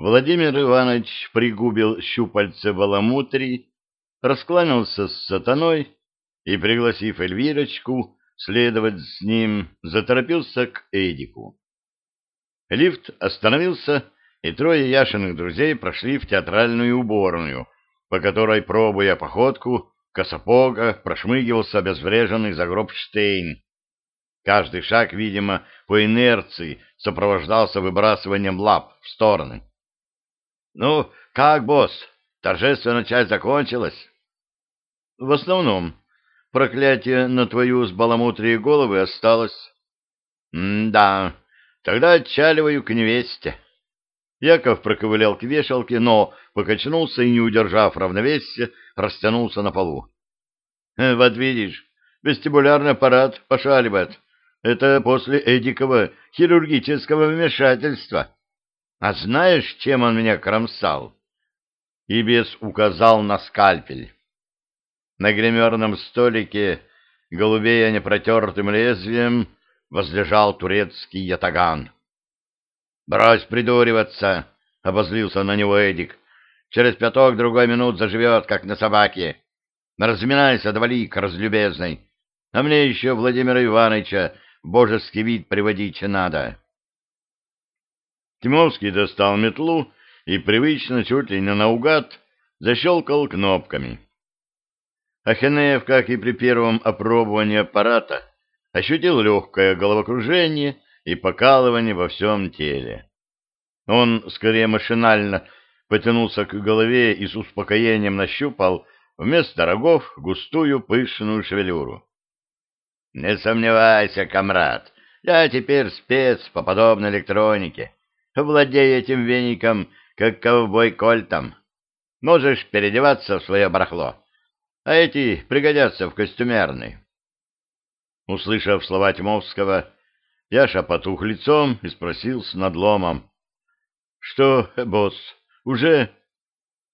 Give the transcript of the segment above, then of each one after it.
Владимир Иванович пригубил щупальце баламутри, раскланялся с сатаной и, пригласив Эльвирочку следовать с ним, заторопился к Эдику. Лифт остановился, и трое Яшиных друзей прошли в театральную уборную, по которой, пробуя походку, косопога прошмыгивался обезвреженный загробштейн. Каждый шаг, видимо, по инерции сопровождался выбрасыванием лап в стороны. — Ну, как, босс, торжественная часть закончилась? — В основном. Проклятие на твою с баламутрии головы осталось. — Да, тогда отчаливаю к невесте. Яков проковылял к вешалке, но покачнулся и, не удержав равновесия, растянулся на полу. — Вот видишь, вестибулярный аппарат пошаливает. Это после Эдикова хирургического вмешательства. А знаешь, чем он меня кромсал? И бес указал на скальпель. На гримерном столике, голубея непротертым лезвием, возлежал турецкий ятаган. «Брось придуриваться!» — обозлился на него Эдик. «Через пяток другой минут заживет, как на собаке. Разминайся, двалик, разлюбезный. А мне еще Владимира Ивановича божеский вид приводить надо». Тимовский достал метлу и привычно, чуть ли не наугад, защелкал кнопками. Ахенеев, как и при первом опробовании аппарата, ощутил легкое головокружение и покалывание во всем теле. Он скорее машинально потянулся к голове и с успокоением нащупал вместо рогов густую пышную шевелюру. — Не сомневайся, комрад, я теперь спец по подобной электронике владея этим веником, как ковбой кольтом. Можешь переодеваться в свое барахло, а эти пригодятся в костюмерной. Услышав слова Тимовского, Яша потух лицом и спросил с надломом. — Что, босс, уже?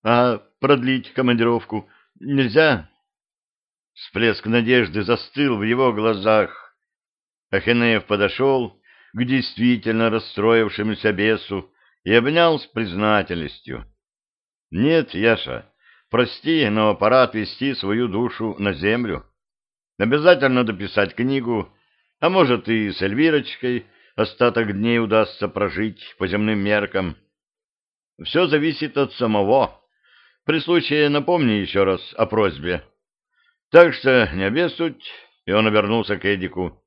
А продлить командировку нельзя? Всплеск надежды застыл в его глазах. Ахинеев подошел к действительно расстроившемуся бесу и обнял с признательностью. — Нет, Яша, прости, но пора отвести свою душу на землю. Обязательно дописать книгу, а может и с Эльвирочкой остаток дней удастся прожить по земным меркам. Все зависит от самого. При случае напомни еще раз о просьбе. Так что не обессудь, и он обернулся к Эдику.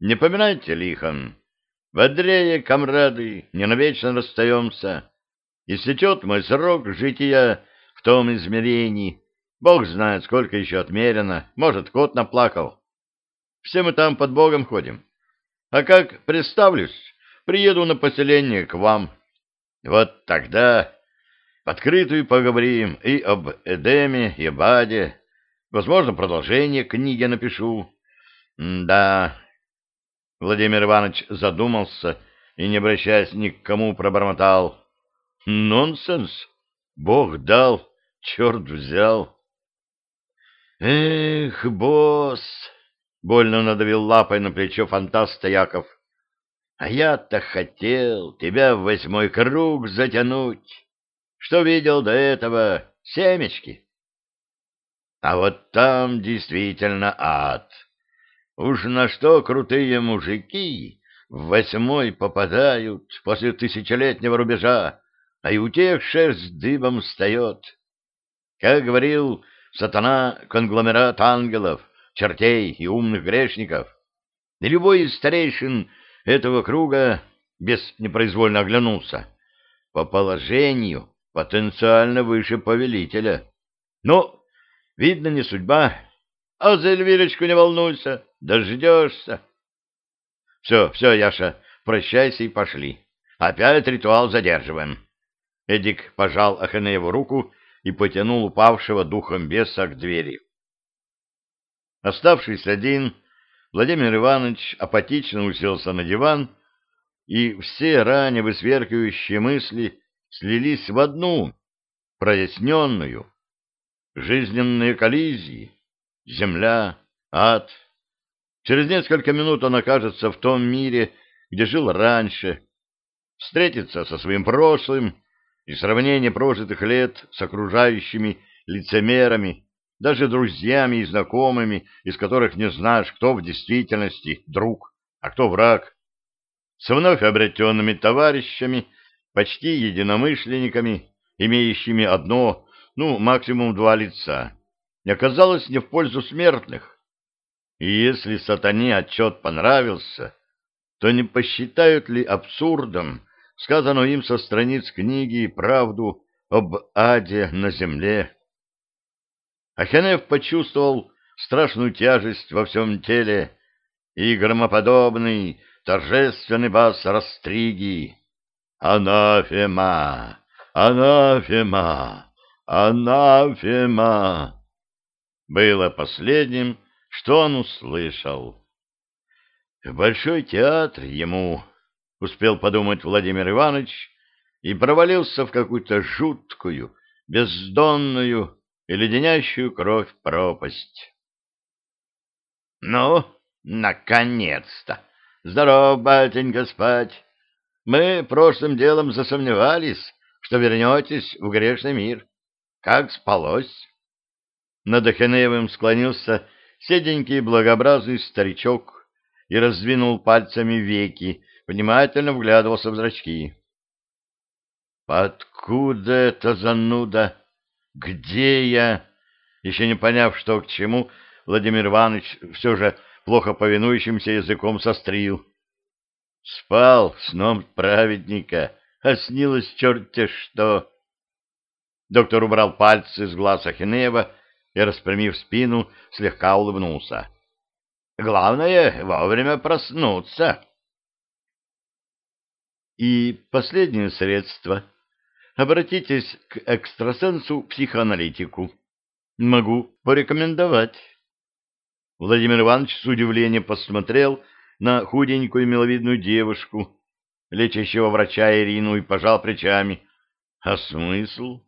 Не поминайте лихан. Бодрее, комрады, не навечно расстаемся. Истечет мой срок жития в том измерении. Бог знает, сколько еще отмерено. Может, кот наплакал. Все мы там под Богом ходим. А как представлюсь, приеду на поселение к вам. Вот тогда открытую поговорим и об Эдеме, и об Аде. Возможно, продолжение книги напишу. М да, Владимир Иванович задумался и, не обращаясь ни к кому, пробормотал. «Нонсенс! Бог дал, черт взял!» «Эх, босс!» — больно надавил лапой на плечо фантаста Яков. «А я-то хотел тебя в восьмой круг затянуть. Что видел до этого? Семечки!» «А вот там действительно ад!» Уж на что крутые мужики в восьмой попадают после тысячелетнего рубежа, а и у тех шерсть дыбом встает. Как говорил сатана конгломерат ангелов, чертей и умных грешников, и любой из старейшин этого круга без непроизвольно оглянулся, по положению потенциально выше повелителя. Но, видно, не судьба, а за Эльвирочку не волнуйся, Дождешься. Все, все, Яша, прощайся и пошли. Опять ритуал задерживаем. Эдик пожал Аханееву руку и потянул упавшего духом беса к двери. Оставшись один, Владимир Иванович апатично уселся на диван, и все ранее высверкивающие мысли слились в одну, проясненную. Жизненные коллизии, земля, ад, Через несколько минут он окажется в том мире, где жил раньше, встретится со своим прошлым и сравнение прожитых лет с окружающими лицемерами, даже друзьями и знакомыми, из которых не знаешь, кто в действительности друг, а кто враг, с вновь обретенными товарищами, почти единомышленниками, имеющими одно, ну, максимум два лица, оказалось не в пользу смертных. И если сатане отчет понравился, то не посчитают ли абсурдом сказанную им со страниц книги правду об аде на земле? Ахенев почувствовал страшную тяжесть во всем теле и громоподобный торжественный бас Растриги. «Анафема! Анафема! Анафема!» было последним, что он услышал. В Большой театр ему, успел подумать Владимир Иванович, и провалился в какую-то жуткую, бездонную и леденящую кровь пропасть. — Ну, наконец-то! Здоров, батенька, спать! Мы прошлым делом засомневались, что вернетесь в грешный мир. Как спалось? Над Ахенеевым склонился седенький благообразный старичок и раздвинул пальцами веки, внимательно вглядывался в зрачки. «Откуда это зануда? Где я?» Еще не поняв, что к чему, Владимир Иванович все же плохо повинующимся языком сострил. Спал сном праведника, а снилось черт-те что. Доктор убрал пальцы с глаз Ахинеева и, распрямив спину, слегка улыбнулся. Главное — вовремя проснуться. И последнее средство. Обратитесь к экстрасенсу-психоаналитику. Могу порекомендовать. Владимир Иванович с удивлением посмотрел на худенькую миловидную девушку, лечащего врача Ирину, и пожал плечами. А смысл?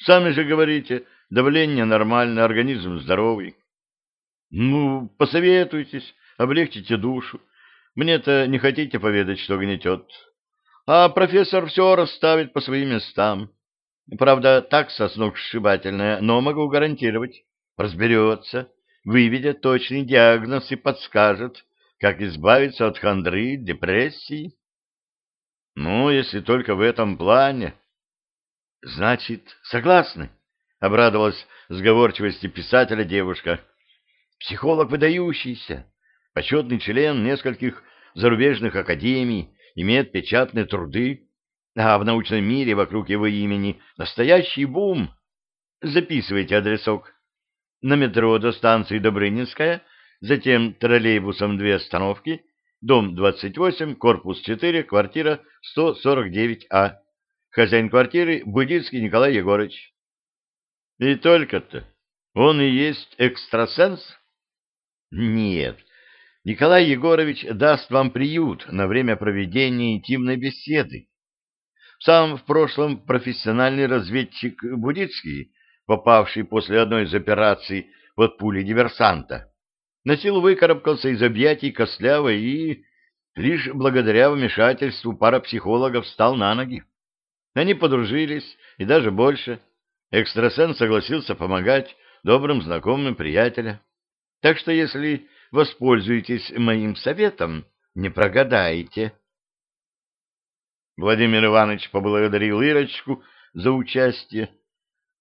Сами же говорите, давление нормальное, организм здоровый. Ну, посоветуйтесь, облегчите душу. Мне-то не хотите поведать, что гнетет. А профессор все расставит по своим местам. Правда, такса сногсшибательная, но могу гарантировать, разберется, выведет точный диагноз и подскажет, как избавиться от хандры, депрессии. Ну, если только в этом плане. Значит, согласны? Обрадовалась сговорчивости писателя девушка. Психолог выдающийся, почетный член нескольких зарубежных академий, имеет печатные труды, а в научном мире вокруг его имени настоящий бум. Записывайте адресок. На метро до станции Добрынинская, затем троллейбусом две остановки, дом 28, корпус 4, квартира 149А. Хозяин квартиры Будицкий Николай Егорович. И только-то он и есть экстрасенс? Нет, Николай Егорович даст вам приют на время проведения интимной беседы. Сам в прошлом профессиональный разведчик Будицкий, попавший после одной из операций под пули диверсанта, на силу выкарабкался из объятий Кослявой и лишь благодаря вмешательству парапсихологов встал на ноги. Они подружились, и даже больше. Экстрасенс согласился помогать добрым знакомым приятеля. Так что если воспользуетесь моим советом, не прогадаете. Владимир Иванович поблагодарил Ирочку за участие,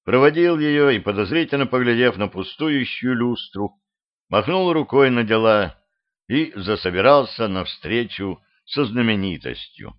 проводил ее и, подозрительно поглядев на пустующую люстру, махнул рукой на дела и засобирался навстречу со знаменитостью.